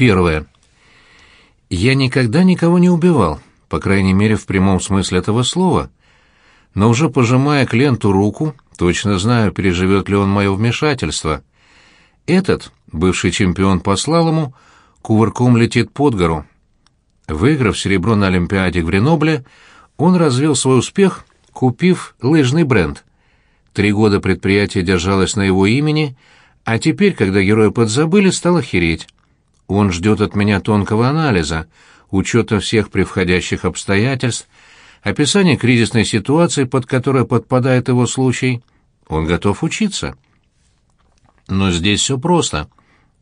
Первое. Я никогда никого не убивал, по крайней мере, в прямом смысле этого слова. Но уже пожимая клиенту руку, точно знаю, переживет ли он мое вмешательство. Этот, бывший чемпион, послал ему, кувырком летит под гору. Выиграв серебро на Олимпиаде в Гренобле, он развил свой успех, купив лыжный бренд. Три года предприятие держалось на его имени, а теперь, когда героя подзабыли, стало хереть. Он ждет от меня тонкого анализа, учета всех превходящих обстоятельств, описания кризисной ситуации, под которой подпадает его случай. Он готов учиться. Но здесь все просто.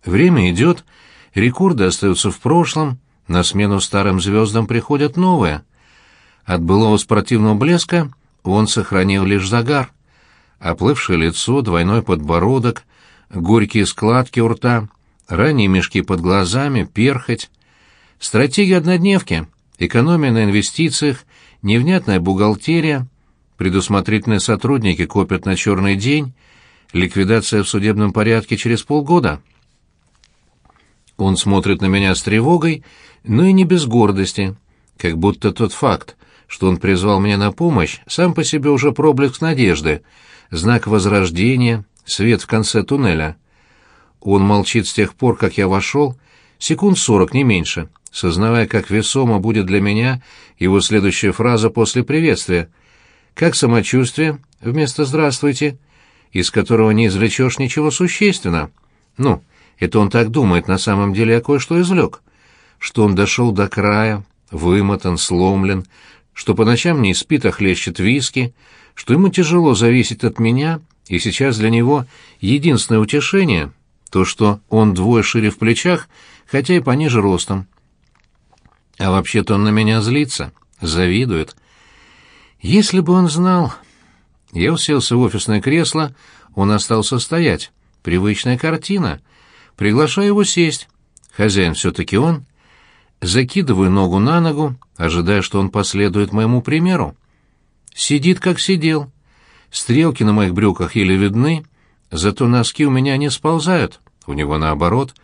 Время идет, рекорды остаются в прошлом, на смену старым звездам приходят новые. От былого спортивного блеска он сохранил лишь загар. Оплывшее лицо, двойной подбородок, горькие складки у рта, ранние мешки под глазами, перхоть. Стратегия однодневки, экономия на инвестициях, невнятная бухгалтерия, предусмотрительные сотрудники копят на черный день, ликвидация в судебном порядке через полгода. Он смотрит на меня с тревогой, но и не без гордости, как будто тот факт, что он призвал меня на помощь, сам по себе уже проблеск надежды, знак возрождения, свет в конце туннеля. Он молчит с тех пор, как я вошел, секунд сорок, не меньше, сознавая, как весомо будет для меня его следующая фраза после приветствия. «Как самочувствие?» вместо «здравствуйте», из которого не извлечешь ничего существенного. Ну, это он так думает, на самом деле я кое-что извлек. Что он дошел до края, вымотан, сломлен, что по ночам не спит, а хлещет виски, что ему тяжело зависеть от меня, и сейчас для него единственное утешение — то, что он двое шире в плечах, хотя и пониже ростом. А вообще-то он на меня злится, завидует. Если бы он знал... Я уселся в офисное кресло, он остался стоять. Привычная картина. Приглашаю его сесть. Хозяин все-таки он. Закидываю ногу на ногу, ожидая, что он последует моему примеру. Сидит, как сидел. Стрелки на моих брюках еле видны, зато носки у меня не сползают, у него наоборот.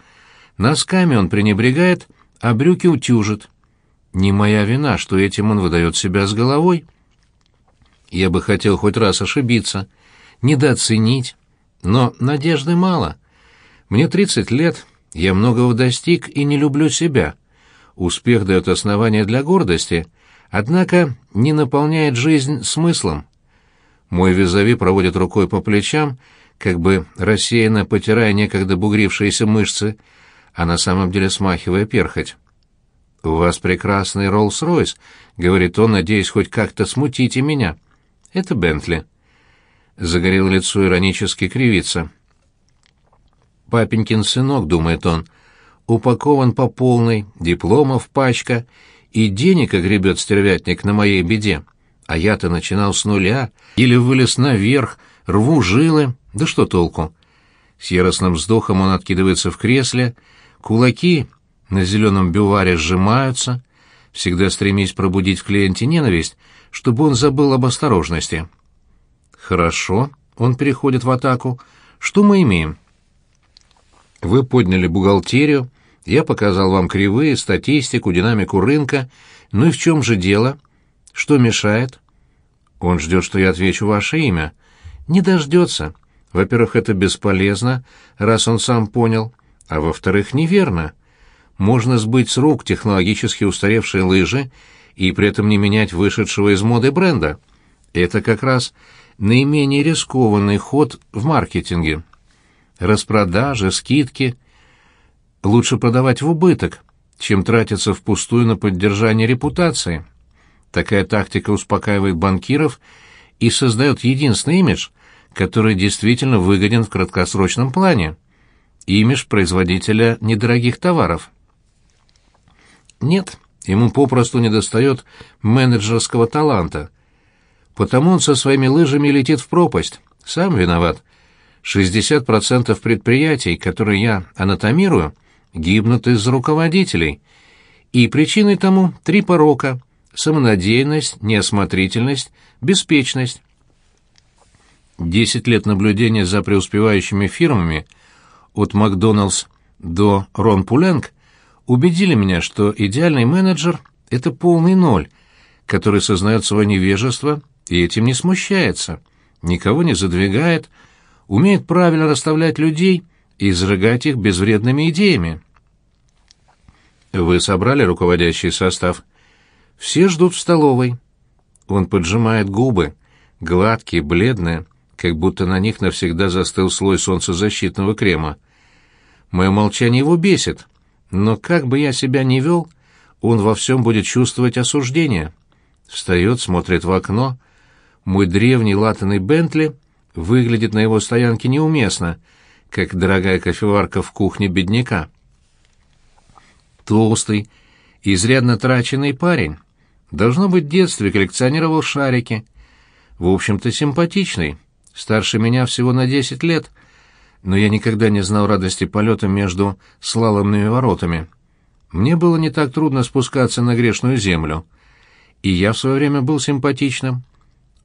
Носками он пренебрегает, а брюки утюжит. Не моя вина, что этим он выдает себя с головой. Я бы хотел хоть раз ошибиться, недооценить, но надежды мало. Мне тридцать лет, я многого достиг и не люблю себя. Успех дает основания для гордости, однако не наполняет жизнь смыслом. Мой визави проводит рукой по плечам, как бы рассеянно потирая некогда бугрившиеся мышцы, а на самом деле смахивая перхоть. «У вас прекрасный Роллс-Ройс», — говорит он, надеясь хоть как-то смутить и меня. «Это Бентли». Загорел лицо иронически кривится. «Папенькин сынок», — думает он, — «упакован по полной, дипломов пачка, и денег огребет стервятник на моей беде. А я-то начинал с нуля, или вылез наверх, рву жилы, да что толку?» С яростным вздохом он откидывается в кресле, кулаки на зеленом бюваре сжимаются, всегда стремясь пробудить в клиенте ненависть, чтобы он забыл об осторожности. «Хорошо», — он переходит в атаку. «Что мы имеем?» «Вы подняли бухгалтерию, я показал вам кривые, статистику, динамику рынка. Ну и в чем же дело? Что мешает?» «Он ждет, что я отвечу ваше имя». «Не дождется. Во-первых, это бесполезно, раз он сам понял, а во-вторых, неверно» можно сбыть с рук технологически устаревшие лыжи и при этом не менять вышедшего из моды бренда. Это как раз наименее рискованный ход в маркетинге. Распродажи, скидки. Лучше продавать в убыток, чем тратиться впустую на поддержание репутации. Такая тактика успокаивает банкиров и создает единственный имидж, который действительно выгоден в краткосрочном плане. Имидж производителя недорогих товаров. Нет, ему попросту недостает менеджерского таланта. Потому он со своими лыжами летит в пропасть. Сам виноват. 60% предприятий, которые я анатомирую, гибнут из-за руководителей. И причиной тому три порока – самонадеянность, неосмотрительность, беспечность. Десять лет наблюдения за преуспевающими фирмами от Макдоналдс до Рон Пуленг убедили меня, что идеальный менеджер — это полный ноль, который сознает свое невежество и этим не смущается, никого не задвигает, умеет правильно расставлять людей и изрыгать их безвредными идеями. Вы собрали руководящий состав? Все ждут в столовой. Он поджимает губы, гладкие, бледные, как будто на них навсегда застыл слой солнцезащитного крема. Мое молчание его бесит, но как бы я себя ни вел, он во всем будет чувствовать осуждение. Встает, смотрит в окно. Мой древний латанный Бентли выглядит на его стоянке неуместно, как дорогая кофеварка в кухне бедняка. Толстый, изрядно траченный парень. Должно быть, в детстве коллекционировал шарики. В общем-то, симпатичный. Старше меня всего на десять лет, но я никогда не знал радости полета между слаломными воротами. Мне было не так трудно спускаться на грешную землю. И я в свое время был симпатичным.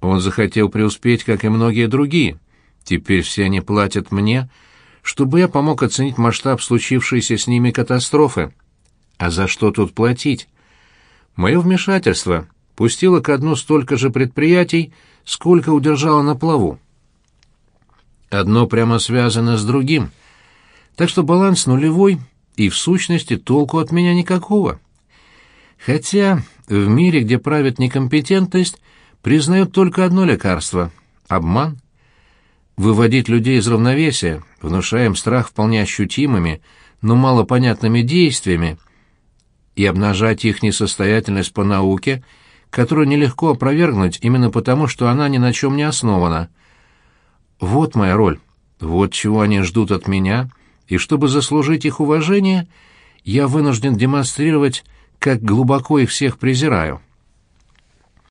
Он захотел преуспеть, как и многие другие. Теперь все они платят мне, чтобы я помог оценить масштаб случившейся с ними катастрофы. А за что тут платить? Мое вмешательство пустило ко дну столько же предприятий, сколько удержало на плаву. Одно прямо связано с другим. Так что баланс нулевой, и в сущности толку от меня никакого. Хотя в мире, где правит некомпетентность, признают только одно лекарство — обман. Выводить людей из равновесия, внушая им страх вполне ощутимыми, но малопонятными действиями — и обнажать их несостоятельность по науке, которую нелегко опровергнуть именно потому, что она ни на чем не основана. Вот моя роль, вот чего они ждут от меня, и чтобы заслужить их уважение, я вынужден демонстрировать, как глубоко их всех презираю.